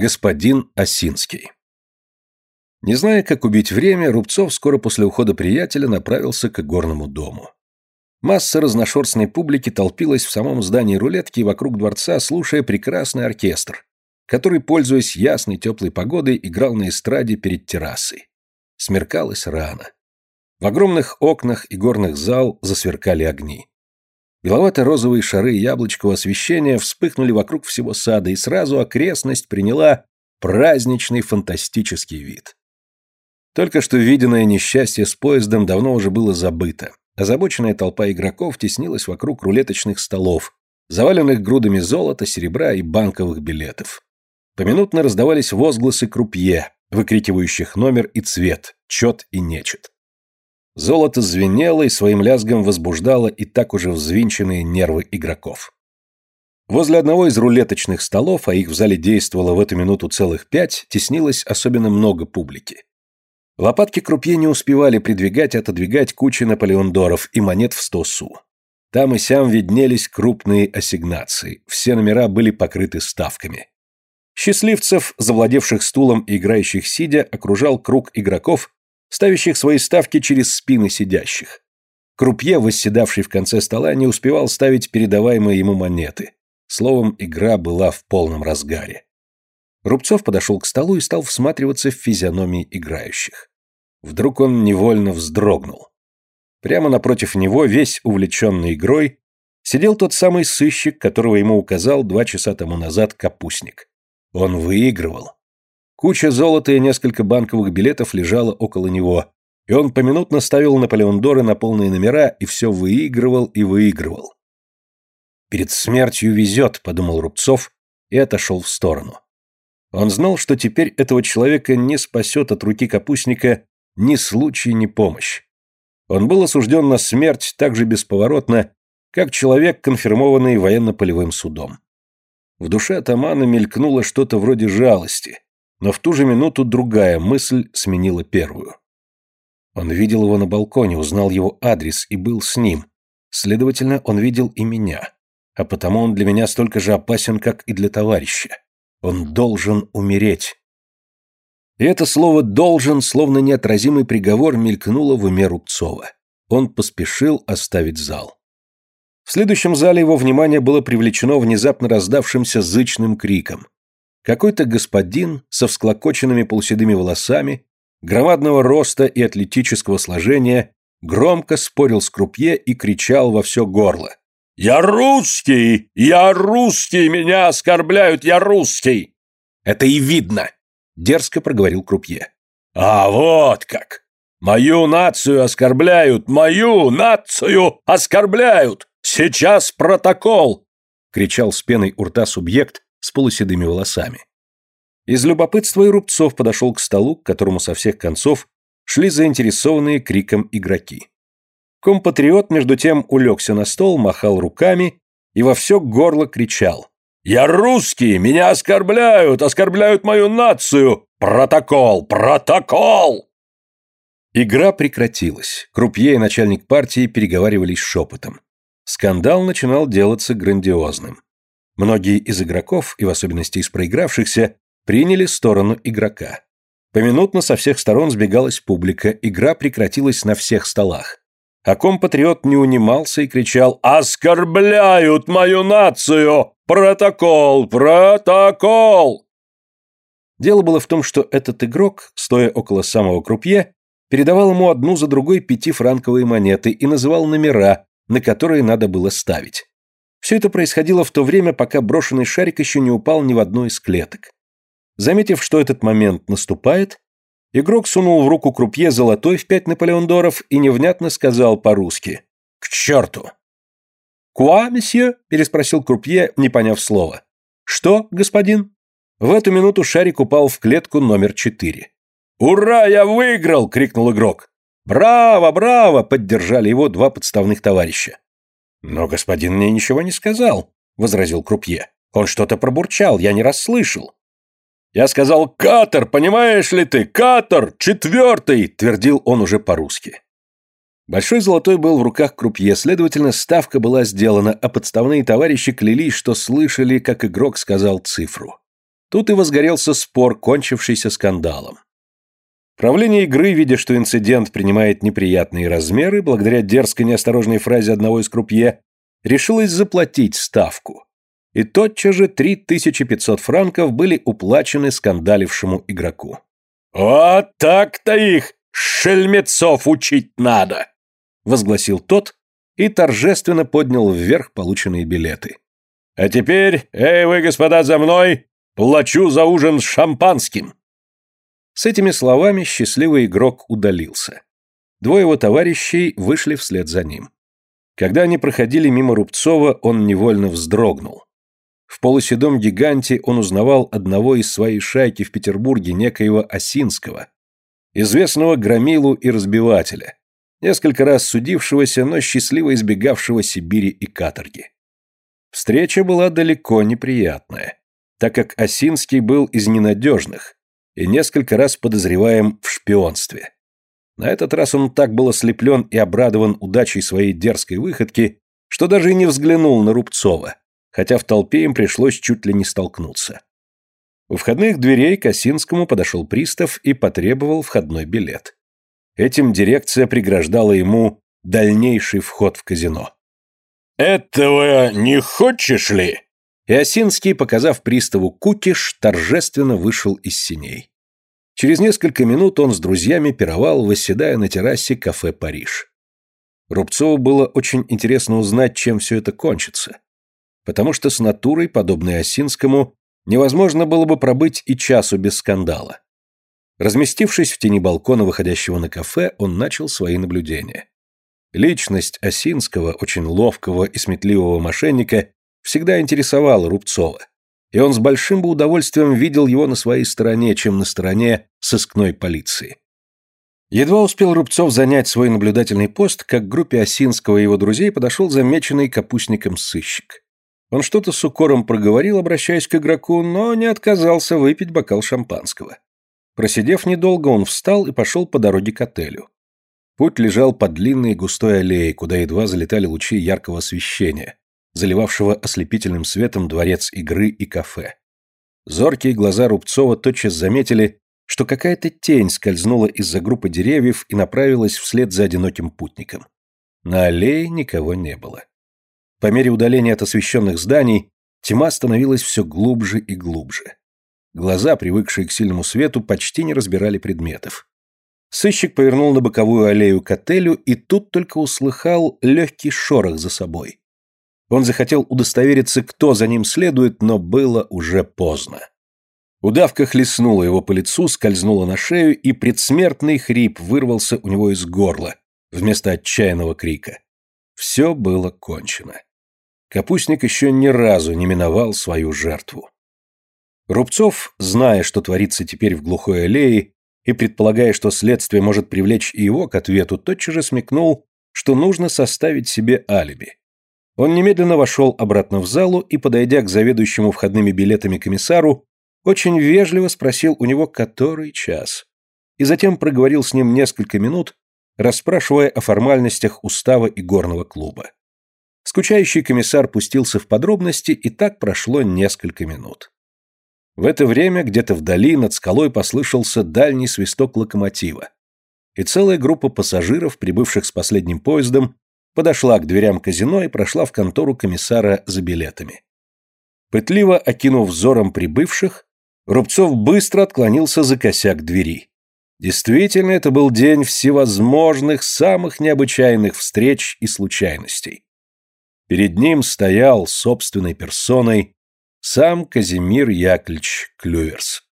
Господин Осинский. Не зная, как убить время, Рубцов скоро после ухода приятеля направился к горному дому. Масса разношерстной публики толпилась в самом здании рулетки и вокруг дворца, слушая прекрасный оркестр, который, пользуясь ясной теплой погодой, играл на эстраде перед террасой. Смеркалось рано. В огромных окнах и горных зал засверкали огни. Беловато-розовые шары яблочкового освещения вспыхнули вокруг всего сада, и сразу окрестность приняла праздничный фантастический вид. Только что виденное несчастье с поездом давно уже было забыто. Озабоченная толпа игроков теснилась вокруг рулеточных столов, заваленных грудами золота, серебра и банковых билетов. Поминутно раздавались возгласы крупье, выкрикивающих номер и цвет, чет и нечет. Золото звенело и своим лязгом возбуждало и так уже взвинченные нервы игроков. Возле одного из рулеточных столов, а их в зале действовало в эту минуту целых пять, теснилось особенно много публики. Лопатки крупье не успевали придвигать и отодвигать кучи наполеондоров и монет в сто су. Там и сям виднелись крупные ассигнации, все номера были покрыты ставками. Счастливцев, завладевших стулом и играющих сидя, окружал круг игроков, ставящих свои ставки через спины сидящих. Крупье, восседавший в конце стола, не успевал ставить передаваемые ему монеты. Словом, игра была в полном разгаре. Рубцов подошел к столу и стал всматриваться в физиономии играющих. Вдруг он невольно вздрогнул. Прямо напротив него, весь увлеченный игрой, сидел тот самый сыщик, которого ему указал два часа тому назад капустник. Он выигрывал. Куча золота и несколько банковых билетов лежало около него, и он поминутно ставил Наполеон Доры на полные номера и все выигрывал и выигрывал. «Перед смертью везет», — подумал Рубцов и отошел в сторону. Он знал, что теперь этого человека не спасет от руки капустника ни случай, ни помощь. Он был осужден на смерть так же бесповоротно, как человек, конфирмованный военно-полевым судом. В душе атамана мелькнуло что-то вроде жалости, но в ту же минуту другая мысль сменила первую. Он видел его на балконе, узнал его адрес и был с ним. Следовательно, он видел и меня. А потому он для меня столько же опасен, как и для товарища. Он должен умереть. И это слово «должен», словно неотразимый приговор, мелькнуло в уме Рубцова. Он поспешил оставить зал. В следующем зале его внимание было привлечено внезапно раздавшимся зычным криком. Какой-то господин со всклокоченными полуседыми волосами, громадного роста и атлетического сложения, громко спорил с крупье и кричал во все горло. «Я русский! Я русский! Меня оскорбляют! Я русский!» «Это и видно!» — дерзко проговорил крупье. «А вот как! Мою нацию оскорбляют! Мою нацию оскорбляют! Сейчас протокол!» — кричал с пеной у рта субъект, с полуседыми волосами. Из любопытства и Рубцов подошел к столу, к которому со всех концов шли заинтересованные криком игроки. Компатриот, между тем, улегся на стол, махал руками и во все горло кричал. «Я русский! Меня оскорбляют! Оскорбляют мою нацию! Протокол! Протокол!» Игра прекратилась. Крупье и начальник партии переговаривались шепотом. Скандал начинал делаться грандиозным. Многие из игроков, и в особенности из проигравшихся, приняли сторону игрока. Поминутно со всех сторон сбегалась публика, игра прекратилась на всех столах. А компатриот не унимался и кричал «Оскорбляют мою нацию! Протокол! Протокол!» Дело было в том, что этот игрок, стоя около самого крупье, передавал ему одну за другой пятифранковые монеты и называл номера, на которые надо было ставить. Все это происходило в то время, пока брошенный шарик еще не упал ни в одну из клеток. Заметив, что этот момент наступает, игрок сунул в руку крупье золотой в пять наполеондоров и невнятно сказал по-русски «К черту!» «Куа, месье?» – переспросил крупье, не поняв слова. «Что, господин?» В эту минуту шарик упал в клетку номер четыре. «Ура, я выиграл!» – крикнул игрок. «Браво, браво!» – поддержали его два подставных товарища. «Но господин мне ничего не сказал», — возразил Крупье. «Он что-то пробурчал, я не расслышал». «Я сказал «катер», понимаешь ли ты? «Катер! Четвертый!» — твердил он уже по-русски. Большой золотой был в руках Крупье, следовательно, ставка была сделана, а подставные товарищи клялись, что слышали, как игрок сказал цифру. Тут и возгорелся спор, кончившийся скандалом. Правление игры, видя, что инцидент принимает неприятные размеры, благодаря дерзкой неосторожной фразе одного из крупье, решилось заплатить ставку. И тотчас же 3500 франков были уплачены скандалившему игроку. «Вот так-то их, шельмецов, учить надо!» — возгласил тот и торжественно поднял вверх полученные билеты. «А теперь, эй вы, господа, за мной! Плачу за ужин с шампанским!» С этими словами счастливый игрок удалился. Двое его товарищей вышли вслед за ним. Когда они проходили мимо Рубцова, он невольно вздрогнул. В полуседом гиганте он узнавал одного из своей шайки в Петербурге, некоего Осинского, известного громилу и разбивателя, несколько раз судившегося, но счастливо избегавшего Сибири и каторги. Встреча была далеко неприятная, так как Осинский был из ненадежных, и несколько раз подозреваем в шпионстве. На этот раз он так был ослеплен и обрадован удачей своей дерзкой выходки, что даже и не взглянул на Рубцова, хотя в толпе им пришлось чуть ли не столкнуться. У входных дверей к Осинскому подошел пристав и потребовал входной билет. Этим дирекция преграждала ему дальнейший вход в казино. «Этого не хочешь ли?» И Осинский, показав приставу кукиш, торжественно вышел из синей. Через несколько минут он с друзьями пировал, восседая на террасе кафе «Париж». Рубцову было очень интересно узнать, чем все это кончится. Потому что с натурой, подобной Осинскому, невозможно было бы пробыть и часу без скандала. Разместившись в тени балкона, выходящего на кафе, он начал свои наблюдения. Личность Осинского, очень ловкого и сметливого мошенника, всегда интересовало Рубцова, и он с большим бы удовольствием видел его на своей стороне, чем на стороне сыскной полиции. Едва успел Рубцов занять свой наблюдательный пост, как к группе Осинского и его друзей подошел замеченный капустником сыщик. Он что-то с укором проговорил, обращаясь к игроку, но не отказался выпить бокал шампанского. Просидев недолго, он встал и пошел по дороге к отелю. Путь лежал по длинной густой аллее, куда едва залетали лучи яркого освещения, заливавшего ослепительным светом дворец игры и кафе. Зоркие глаза Рубцова тотчас заметили, что какая-то тень скользнула из-за группы деревьев и направилась вслед за одиноким путником. На аллее никого не было. По мере удаления от освещенных зданий тьма становилась все глубже и глубже. Глаза, привыкшие к сильному свету, почти не разбирали предметов. Сыщик повернул на боковую аллею к отелю и тут только услыхал легкий шорох за собой. Он захотел удостовериться, кто за ним следует, но было уже поздно. Удавка хлестнула его по лицу, скользнула на шею, и предсмертный хрип вырвался у него из горла, вместо отчаянного крика. Все было кончено. Капустник еще ни разу не миновал свою жертву. Рубцов, зная, что творится теперь в глухой аллее, и предполагая, что следствие может привлечь и его к ответу, тотчас же смекнул, что нужно составить себе алиби. Он немедленно вошел обратно в залу и, подойдя к заведующему входными билетами комиссару, очень вежливо спросил у него, который час. И затем проговорил с ним несколько минут, расспрашивая о формальностях устава и горного клуба. Скучающий комиссар пустился в подробности, и так прошло несколько минут. В это время где-то вдали над скалой послышался дальний свисток локомотива, и целая группа пассажиров, прибывших с последним поездом, подошла к дверям казино и прошла в контору комиссара за билетами. Пытливо окинув взором прибывших, Рубцов быстро отклонился за косяк двери. Действительно, это был день всевозможных, самых необычайных встреч и случайностей. Перед ним стоял собственной персоной сам Казимир Яковлевич Клюверс.